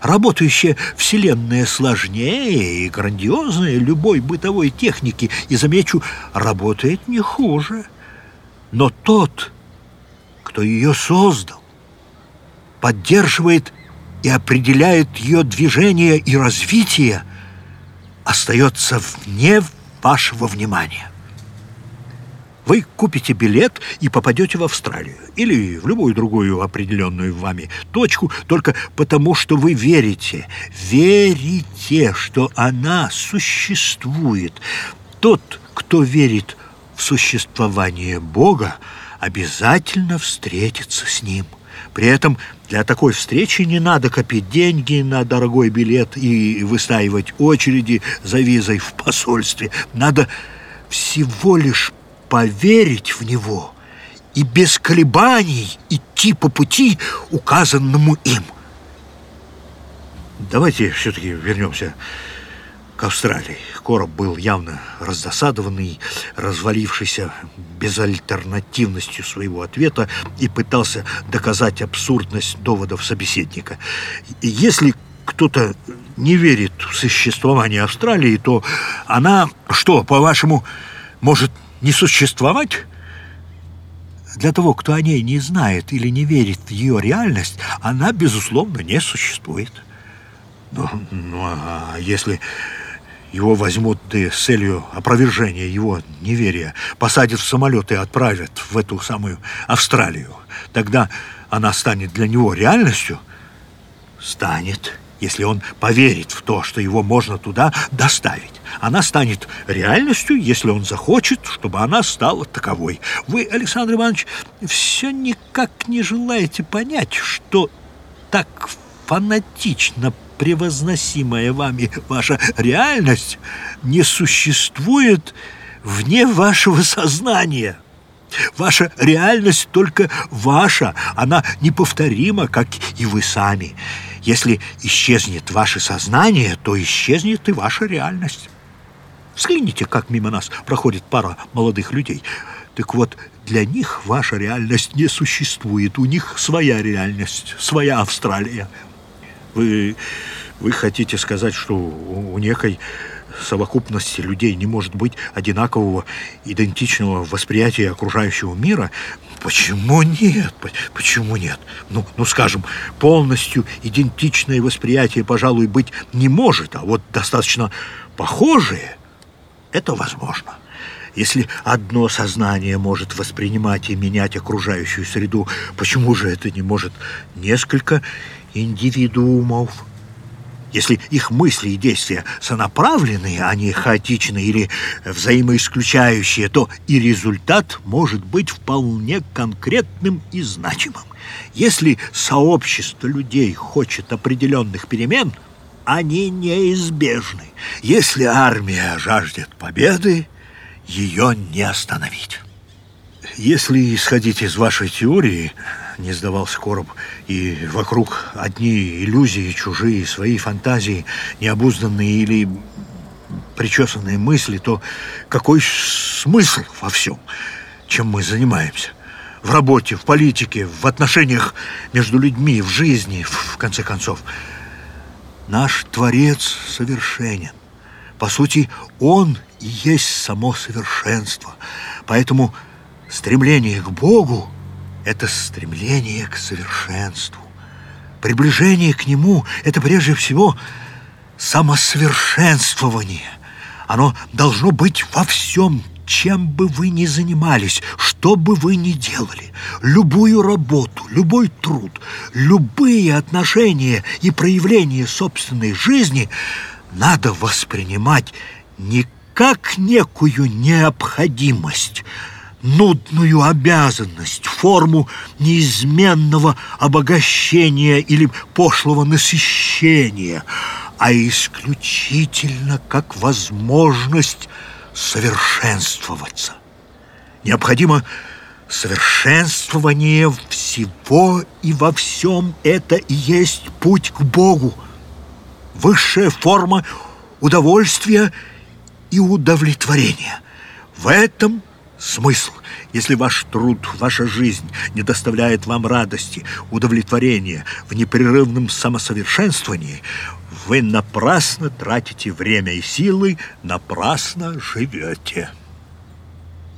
работающая вселенная сложнее и грандиознее любой бытовой техники, и, замечу, работает не хуже. Но тот, кто ее создал, поддерживает и определяет ее движение и развитие, остается вне вашего внимания. Вы купите билет и попадете в Австралию или в любую другую определенную вами точку только потому, что вы верите. Верите, что она существует. Тот, кто верит в существование Бога, обязательно встретится с Ним. При этом для такой встречи не надо копить деньги на дорогой билет и выстаивать очереди за визой в посольстве. Надо всего лишь поверить в него и без колебаний идти по пути, указанному им. Давайте все-таки вернемся к Австралии. Короб был явно раздосадованный, развалившийся безальтернативностью своего ответа и пытался доказать абсурдность доводов собеседника. Если кто-то не верит в существование Австралии, то она что, по-вашему, может не существовать? Для того, кто о ней не знает или не верит в ее реальность, она, безусловно, не существует. Ну, ну а если его возьмут да, с целью опровержения его неверия, посадят в самолет и отправят в эту самую Австралию, тогда она станет для него реальностью? Станет если он поверит в то, что его можно туда доставить. Она станет реальностью, если он захочет, чтобы она стала таковой. Вы, Александр Иванович, все никак не желаете понять, что так фанатично превозносимая вами ваша реальность не существует вне вашего сознания. Ваша реальность только ваша, она неповторима, как и вы сами. Если исчезнет ваше сознание, то исчезнет и ваша реальность. Взгляните, как мимо нас проходит пара молодых людей. Так вот, для них ваша реальность не существует. У них своя реальность, своя Австралия. Вы, вы хотите сказать, что у, у некой совокупности людей не может быть одинакового, идентичного восприятия окружающего мира, почему нет? Почему нет? Ну, ну, скажем, полностью идентичное восприятие, пожалуй, быть не может, а вот достаточно похожее – это возможно. Если одно сознание может воспринимать и менять окружающую среду, почему же это не может несколько индивидуумов? Если их мысли и действия сонаправленные, а не хаотичные или взаимоисключающие, то и результат может быть вполне конкретным и значимым. Если сообщество людей хочет определенных перемен, они неизбежны. Если армия жаждет победы, ее не остановить. Если исходить из вашей теории, не сдавался Короб, и вокруг одни иллюзии, чужие, свои фантазии, необузданные или причесанные мысли, то какой смысл во всем, чем мы занимаемся? В работе, в политике, в отношениях между людьми, в жизни, в конце концов. Наш Творец совершенен. По сути, Он и есть само совершенство. Поэтому стремление к Богу это стремление к совершенству. Приближение к нему – это прежде всего самосовершенствование. Оно должно быть во всем, чем бы вы ни занимались, что бы вы ни делали. Любую работу, любой труд, любые отношения и проявления собственной жизни надо воспринимать не как некую необходимость – нудную обязанность, форму неизменного обогащения или пошлого насыщения, а исключительно как возможность совершенствоваться. Необходимо совершенствование всего и во всем это и есть путь к Богу, высшая форма удовольствия и удовлетворения. В этом – Смысл, если ваш труд, ваша жизнь не доставляет вам радости, удовлетворения в непрерывном самосовершенствовании, вы напрасно тратите время и силы, напрасно живете.